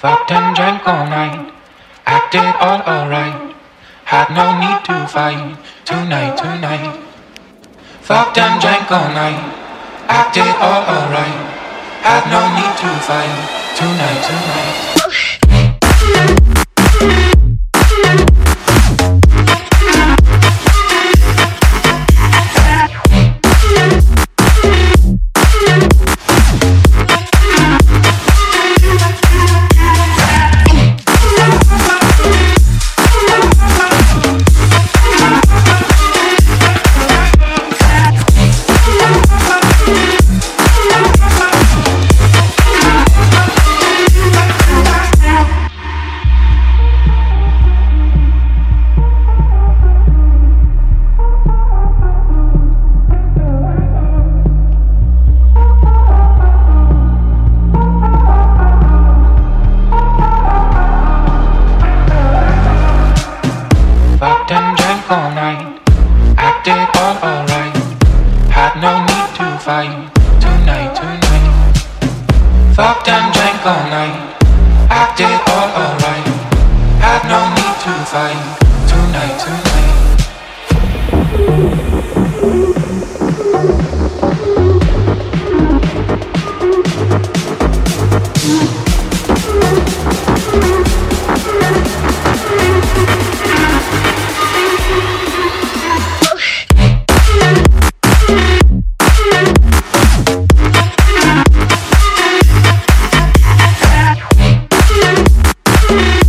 Fucked and drank all night, acted all alright. Had no need to fight tonight, tonight. Fucked and drank all night, acted all alright. Had no need to fight tonight, tonight. Oh, night. Acted all alright. Had no need to fight. Tonight, tonight. Fucked and drank all night. Acted all alright. Had no need to fight. Tonight, tonight. you